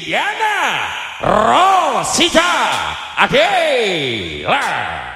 Diana Rosita. Adela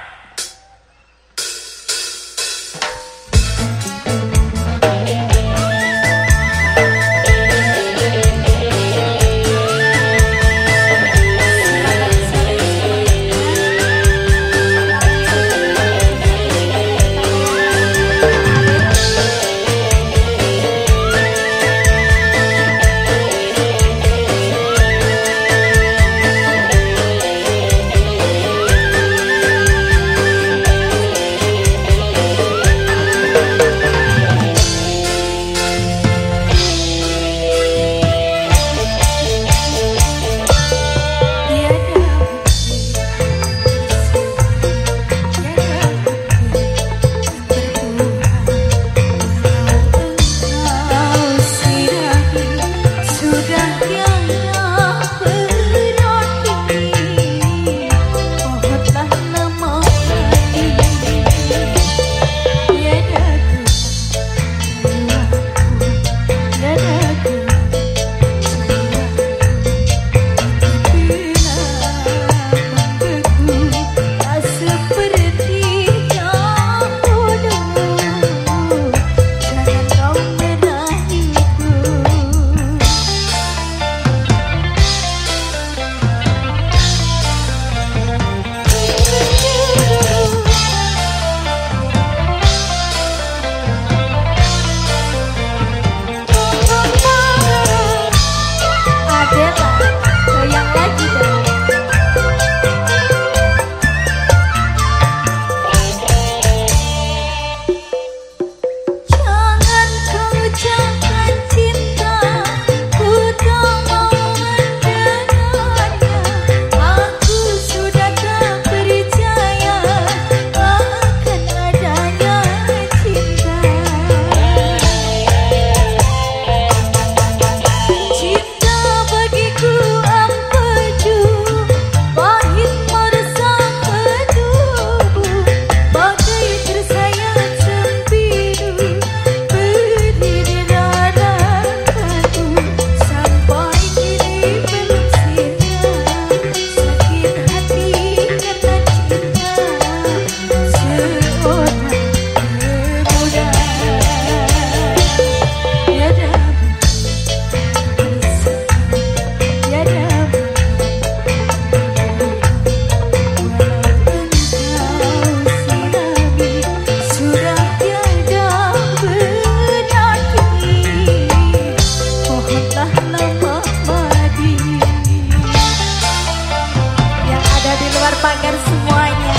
pagar semuanya.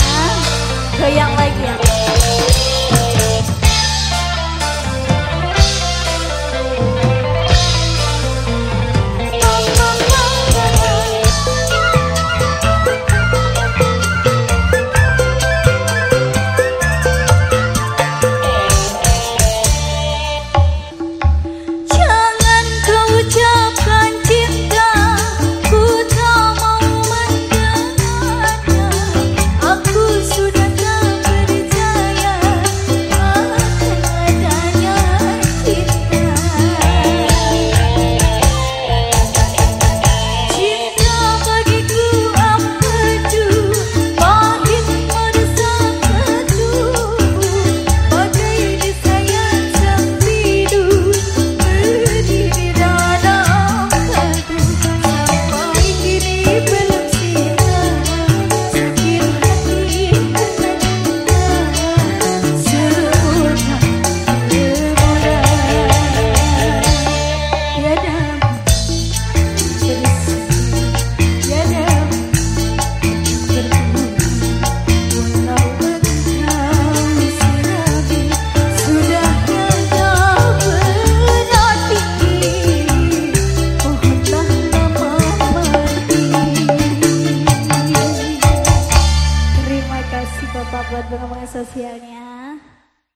Goyang lagi ya.